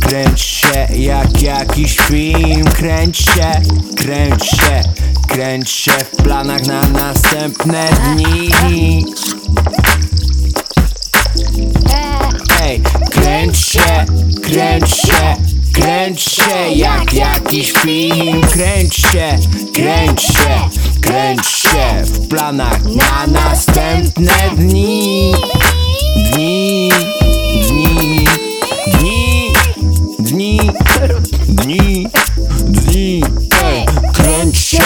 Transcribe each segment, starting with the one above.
Kręć się jak jakiś film. Kręć się, kręć się Kręć się w planach na następne dni. Ej, kręć się, kręć się Kręć się jak jakiś film. Kręć się, kręć się Kręć się w planach na następne Dni, dni, dni Ej, Kręć się,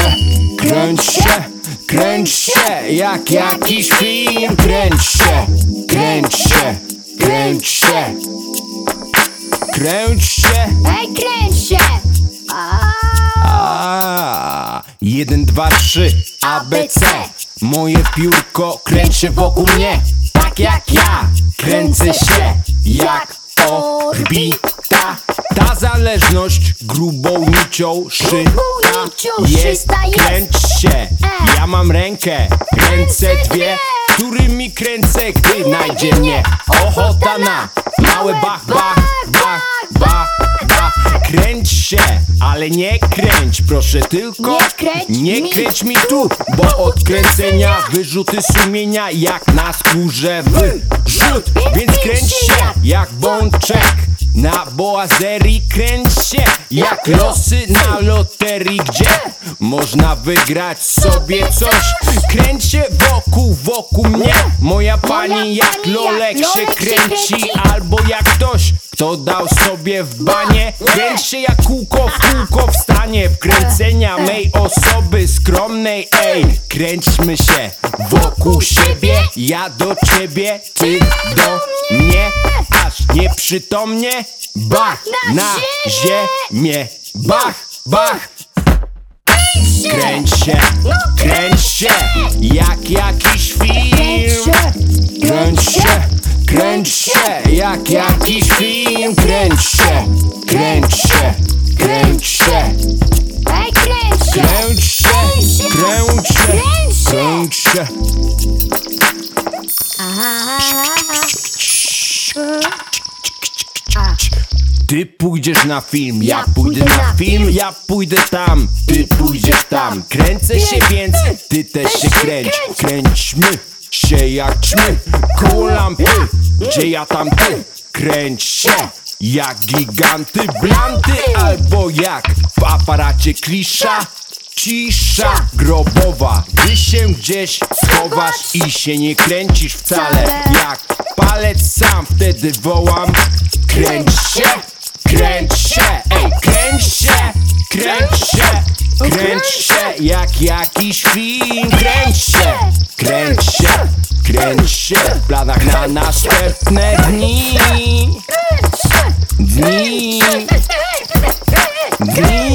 kręć się, kręć się Jak jakiś film. Kręć się, kręć się, kręć się. Kręć się. Ej, kręć się! A, jeden, dwa, trzy, ABC Moje piórko kręci wokół mnie Tak jak ja. Kręcę się Jak orbita Ta zależność grubą nicią szyta jest. Kręć się, ja mam rękę Ręce dwie, którymi kręcę Gdy znajdzie mnie ochota na Małe bach, bach, bach, bach, bach Kręć się, ale nie kręć Proszę tylko Nie kręć nie mi. kręć mi tu Bo od kręcenia wyrzuty sumienia Jak na skórze wyrzut Więc kręć się jak bączek na boazerii kręć się Jak losy na loterii Gdzie można wygrać sobie coś. Kręć się wokół, wokół mnie. Moja pani jak lolek się kręci Albo jak ktoś kto dał sobie w banie. Kręć się jak kółko w kółko wstanie Wkręcenia mej osoby skromnej. Ej, kręćmy się wokół siebie. Ja do ciebie, ty do mnie nieprzytomnie Bach na ziemię. Bach, bach. Kręć się, kręć się Jak jakiś film. Kręć się, kręć się Jak jakiś film. Kręć się, kręć się, kręć się. Kręć się! Kręć się, kręć się, kręć się Ty pójdziesz na film, ja pójdę na film, ja pójdę tam, ty pójdziesz tam. Kręcę się więc, ty też się kręć. Kręćmy się jak ćmy. Koło lampy, gdzie ja tam ty? Kręć się jak giganty blanty Albo jak w aparacie klisza. Cisza grobowa, gdy się gdzieś schowasz i się nie kręcisz wcale. Jak palec sam wtedy wołam Kręć się, Kręć się, ej, kręć się, kręć się Kręć się jak jakiś film. Kręć się, kręć się, kręć się W planach na następne dni. Dni. Dni.